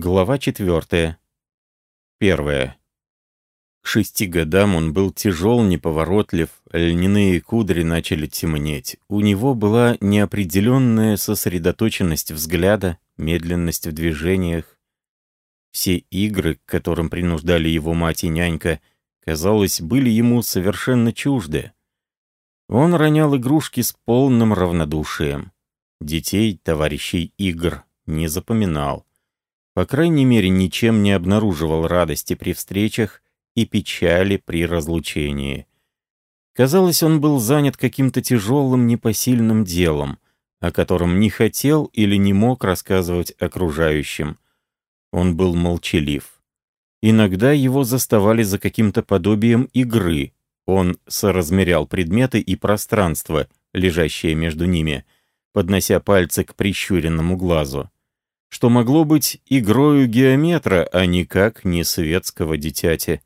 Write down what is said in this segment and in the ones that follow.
Глава четвертая. Первая. К шести годам он был тяжел, неповоротлив, льняные кудри начали темнеть. У него была неопределенная сосредоточенность взгляда, медленность в движениях. Все игры, к которым принуждали его мать и нянька, казалось, были ему совершенно чужды. Он ронял игрушки с полным равнодушием. Детей, товарищей игр, не запоминал. По крайней мере, ничем не обнаруживал радости при встречах и печали при разлучении. Казалось, он был занят каким-то тяжелым непосильным делом, о котором не хотел или не мог рассказывать окружающим. Он был молчалив. Иногда его заставали за каким-то подобием игры. Он соразмерял предметы и пространство, лежащее между ними, поднося пальцы к прищуренному глазу что могло быть игрою геометра, а никак не светского дитяти.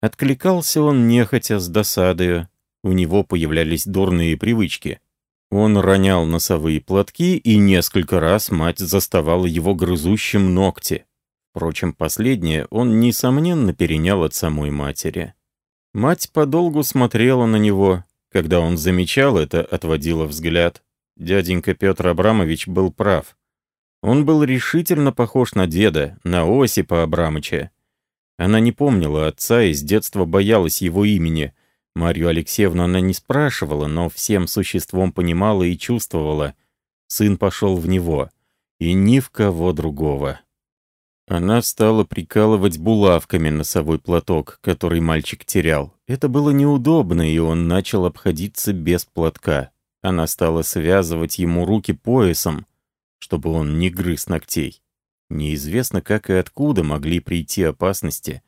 Откликался он нехотя с досадою, у него появлялись дурные привычки. Он ронял носовые платки, и несколько раз мать заставала его грызущим ногти. Впрочем, последнее он, несомненно, перенял от самой матери. Мать подолгу смотрела на него. Когда он замечал это, отводила взгляд. Дяденька Петр Абрамович был прав. Он был решительно похож на деда, на Осипа Абрамыча. Она не помнила отца и с детства боялась его имени. Марью Алексеевну она не спрашивала, но всем существом понимала и чувствовала. Сын пошел в него. И ни в кого другого. Она стала прикалывать булавками носовой платок, который мальчик терял. Это было неудобно, и он начал обходиться без платка. Она стала связывать ему руки поясом, чтобы он не грыз ногтей. Неизвестно, как и откуда могли прийти опасности,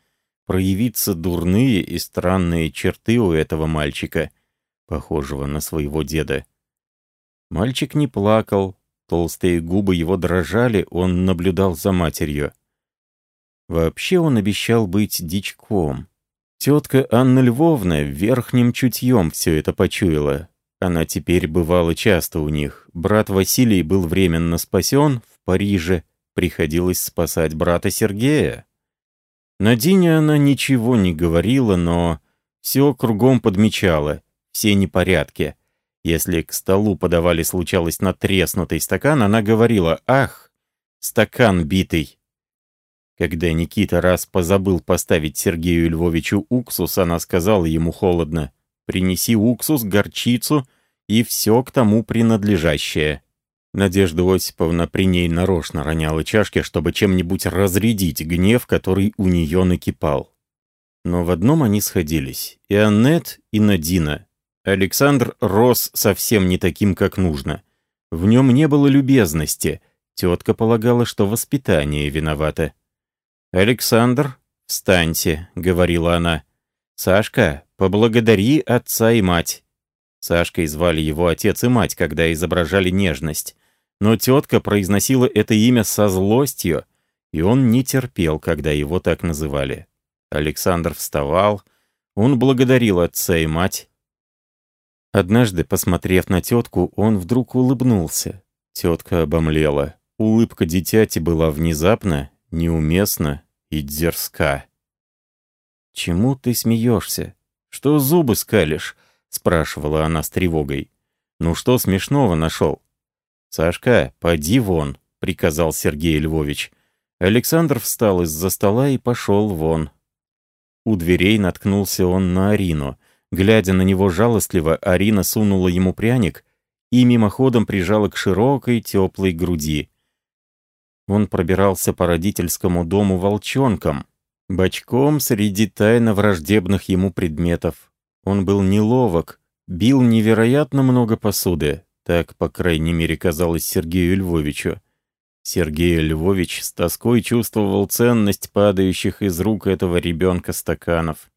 проявиться дурные и странные черты у этого мальчика, похожего на своего деда. Мальчик не плакал, толстые губы его дрожали, он наблюдал за матерью. Вообще он обещал быть дичком. Тетка Анна Львовна верхним чутьем все это почуяла. Она теперь бывала часто у них. Брат Василий был временно спасен в Париже, приходилось спасать брата Сергея. На Дине она ничего не говорила, но все кругом подмечала, все непорядки. Если к столу подавали случалось натреснутый стакан, она говорила «Ах, стакан битый». Когда Никита раз позабыл поставить Сергею Львовичу уксус, она сказала ему холодно «Принеси уксус, горчицу и все к тому принадлежащее». Надежда Осиповна при ней нарочно роняла чашки, чтобы чем-нибудь разрядить гнев, который у нее накипал. Но в одном они сходились. И Аннет, и Надина. Александр рос совсем не таким, как нужно. В нем не было любезности. Тетка полагала, что воспитание виновато. «Александр, встаньте», — говорила она. «Сашка, поблагодари отца и мать». Сашкой звали его отец и мать, когда изображали нежность но тетка произносила это имя со злостью, и он не терпел, когда его так называли. Александр вставал, он благодарил отца и мать. Однажды, посмотрев на тетку, он вдруг улыбнулся. Тетка обомлела. Улыбка дитяти была внезапна, неуместна и дерзка. «Чему ты смеешься? Что зубы скалишь?» — спрашивала она с тревогой. «Ну что смешного нашел?» «Сашка, поди вон», — приказал Сергей Львович. Александр встал из-за стола и пошел вон. У дверей наткнулся он на Арину. Глядя на него жалостливо, Арина сунула ему пряник и мимоходом прижала к широкой теплой груди. Он пробирался по родительскому дому волчонком, бочком среди тайно враждебных ему предметов. Он был неловок, бил невероятно много посуды, так, по крайней мере, казалось Сергею Львовичу. Сергей Львович с тоской чувствовал ценность падающих из рук этого ребенка стаканов.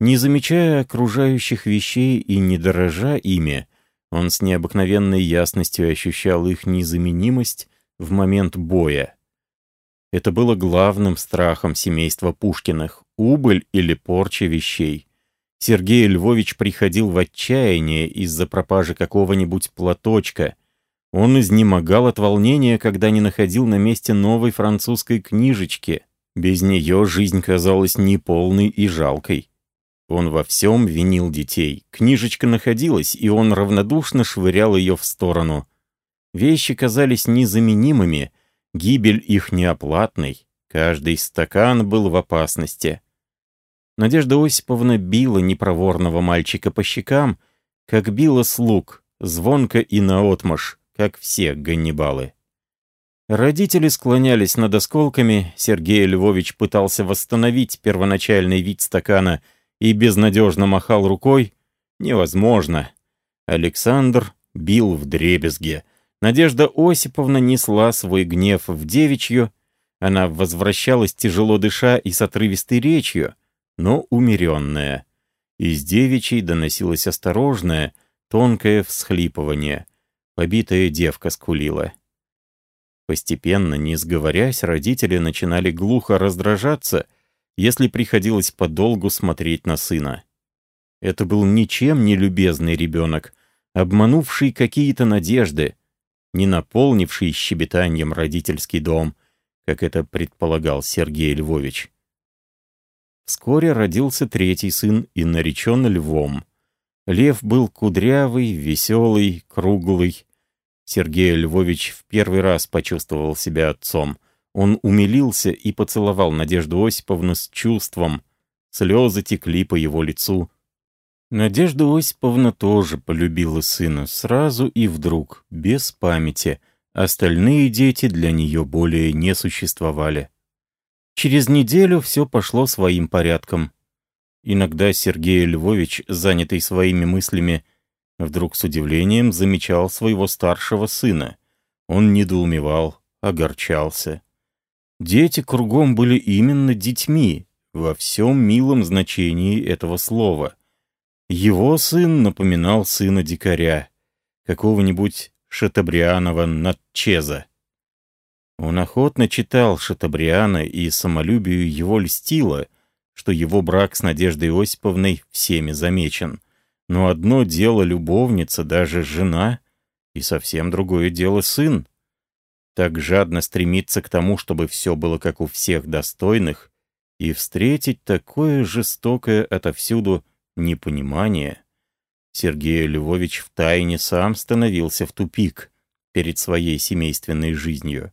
Не замечая окружающих вещей и не дорожа ими, он с необыкновенной ясностью ощущал их незаменимость в момент боя. Это было главным страхом семейства Пушкиных — убыль или порча вещей. Сергей Львович приходил в отчаяние из-за пропажи какого-нибудь платочка. Он изнемогал от волнения, когда не находил на месте новой французской книжечки. Без нее жизнь казалась неполной и жалкой. Он во всем винил детей. Книжечка находилась, и он равнодушно швырял ее в сторону. Вещи казались незаменимыми, гибель их неоплатной. Каждый стакан был в опасности. Надежда Осиповна била непроворного мальчика по щекам, как била слуг, звонко и наотмашь, как все ганнибалы. Родители склонялись над осколками, Сергей Львович пытался восстановить первоначальный вид стакана и безнадежно махал рукой. Невозможно. Александр бил в дребезге. Надежда Осиповна несла свой гнев в девичью. Она возвращалась тяжело дыша и с отрывистой речью, но умеренная. Из девичьей доносилось осторожное, тонкое всхлипывание. Побитая девка скулила. Постепенно, не сговорясь, родители начинали глухо раздражаться, если приходилось подолгу смотреть на сына. Это был ничем не любезный ребенок, обманувший какие-то надежды, не наполнивший щебетанием родительский дом, как это предполагал Сергей Львович. Вскоре родился третий сын и наречен Львом. Лев был кудрявый, веселый, круглый. Сергей Львович в первый раз почувствовал себя отцом. Он умилился и поцеловал Надежду Осиповну с чувством. Слезы текли по его лицу. Надежда Осиповна тоже полюбила сына сразу и вдруг, без памяти. Остальные дети для нее более не существовали. Через неделю все пошло своим порядком. Иногда Сергей Львович, занятый своими мыслями, вдруг с удивлением замечал своего старшего сына. Он недоумевал, огорчался. Дети кругом были именно детьми, во всем милом значении этого слова. Его сын напоминал сына дикаря, какого-нибудь Шатабрианова Натчеза. Он охотно читал Шатабриана и самолюбию его льстило, что его брак с Надеждой Осиповной всеми замечен. Но одно дело любовница, даже жена, и совсем другое дело сын. Так жадно стремиться к тому, чтобы все было как у всех достойных, и встретить такое жестокое отовсюду непонимание. Сергей Львович втайне сам становился в тупик перед своей семейственной жизнью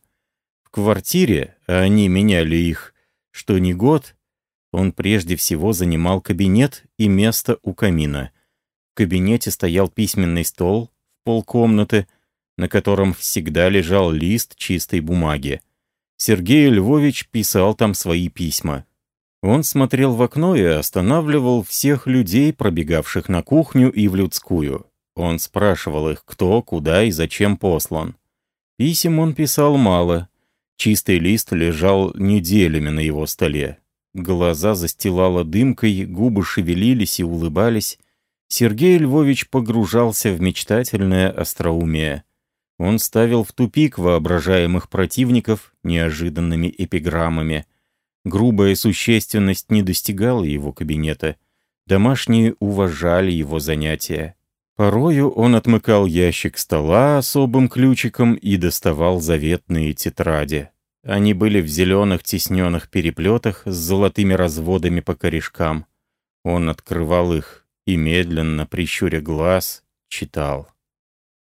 квартире, а они меняли их, что ни год, он прежде всего занимал кабинет и место у камина. В кабинете стоял письменный стол в полкомнаты, на котором всегда лежал лист чистой бумаги. Сергей Львович писал там свои письма. Он смотрел в окно и останавливал всех людей, пробегавших на кухню и в людскую. Он спрашивал их, кто, куда и зачем послан. Писем он писал мало, Чистый лист лежал неделями на его столе. Глаза застилало дымкой, губы шевелились и улыбались. Сергей Львович погружался в мечтательное остроумие. Он ставил в тупик воображаемых противников неожиданными эпиграммами. Грубая существенность не достигала его кабинета. Домашние уважали его занятия. Порою он отмыкал ящик стола особым ключиком и доставал заветные тетради. Они были в зеленых тисненных переплетах с золотыми разводами по корешкам. Он открывал их и медленно, прищуря глаз, читал.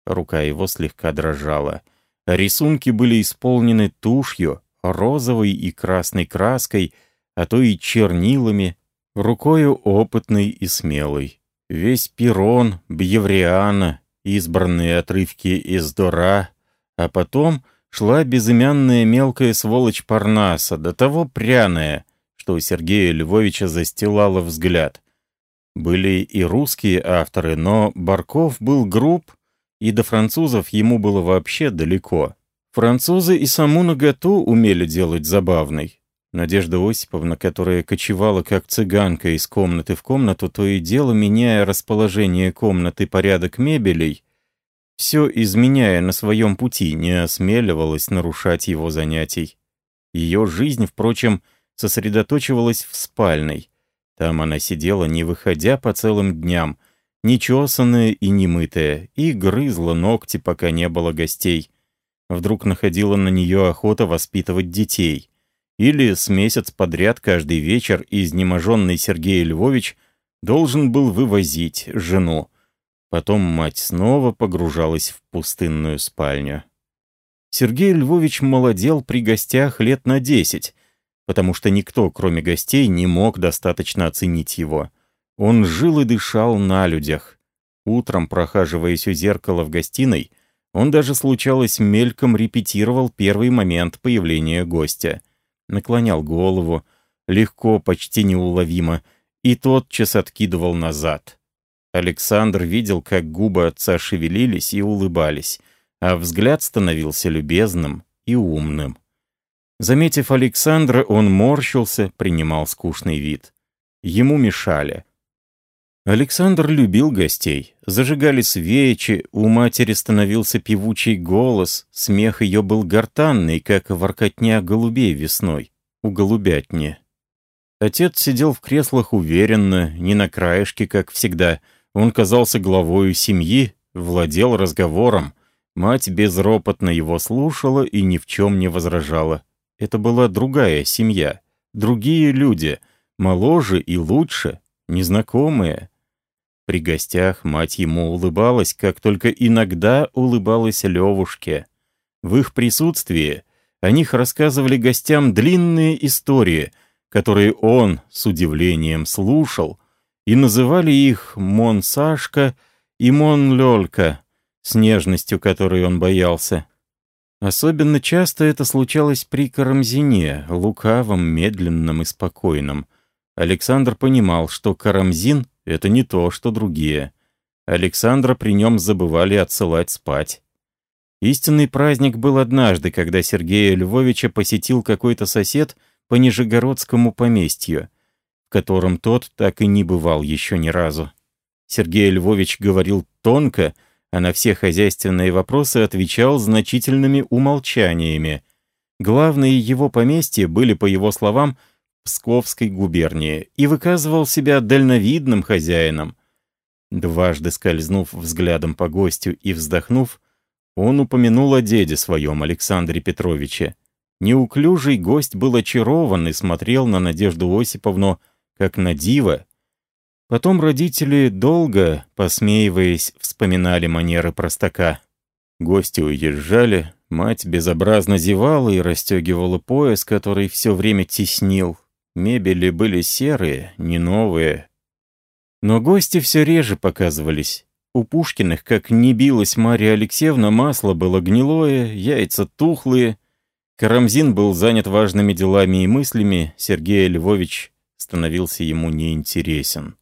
Рука его слегка дрожала. Рисунки были исполнены тушью, розовой и красной краской, а то и чернилами, рукою опытной и смелой. Весь Пирон, Бьевриана, избранные отрывки из Дора, а потом шла безымянная мелкая сволочь Парнаса, до того пряная, что у Сергея Львовича застилала взгляд. Были и русские авторы, но Барков был груб, и до французов ему было вообще далеко. Французы и саму наготу умели делать забавной. Надежда Осиповна, которая кочевала как цыганка из комнаты в комнату, то и дело, меняя расположение комнаты порядок мебелей, все изменяя на своем пути, не осмеливалась нарушать его занятий. Ее жизнь, впрочем, сосредоточивалась в спальной. Там она сидела, не выходя по целым дням, нечесанная и немытая, и грызла ногти, пока не было гостей. Вдруг находила на нее охота воспитывать детей. Или с месяц подряд каждый вечер изнеможенный Сергей Львович должен был вывозить жену. Потом мать снова погружалась в пустынную спальню. Сергей Львович молодел при гостях лет на десять, потому что никто, кроме гостей, не мог достаточно оценить его. Он жил и дышал на людях. Утром, прохаживаясь у зеркала в гостиной, он даже случалось мельком репетировал первый момент появления гостя. Наклонял голову, легко, почти неуловимо, и тотчас откидывал назад. Александр видел, как губы отца шевелились и улыбались, а взгляд становился любезным и умным. Заметив Александра, он морщился, принимал скучный вид. Ему мешали. Александр любил гостей. Зажигали свечи, у матери становился певучий голос, смех ее был гортанный, как воркотня голубей весной, у голубятни. Отец сидел в креслах уверенно, не на краешке, как всегда. Он казался главою семьи, владел разговором. Мать безропотно его слушала и ни в чем не возражала. Это была другая семья, другие люди, моложе и лучше, незнакомые. При гостях мать ему улыбалась, как только иногда улыбалась Левушке. В их присутствии о них рассказывали гостям длинные истории, которые он с удивлением слушал, и называли их «Мон Сашка» и «Мон Лёлька», с нежностью которой он боялся. Особенно часто это случалось при Карамзине, лукавом, медленном и спокойном. Александр понимал, что Карамзин — это не то, что другие. Александра при нем забывали отсылать спать. Истинный праздник был однажды, когда Сергея Львовича посетил какой-то сосед по Нижегородскому поместью, в котором тот так и не бывал еще ни разу. Сергей Львович говорил тонко — а на все хозяйственные вопросы отвечал значительными умолчаниями. Главные его поместья были, по его словам, Псковской губернии, и выказывал себя дальновидным хозяином. Дважды скользнув взглядом по гостю и вздохнув, он упомянул о деде своем, Александре Петровиче. Неуклюжий гость был очарован и смотрел на Надежду Осиповну как на диво, Потом родители долго, посмеиваясь, вспоминали манеры простака. Гости уезжали, мать безобразно зевала и расстегивала пояс, который все время теснил. Мебели были серые, не новые. Но гости все реже показывались. У Пушкиных, как не билась Марья Алексеевна, масло было гнилое, яйца тухлые. Карамзин был занят важными делами и мыслями, Сергей Львович становился ему неинтересен.